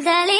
ذلك